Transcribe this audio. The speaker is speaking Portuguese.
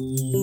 Música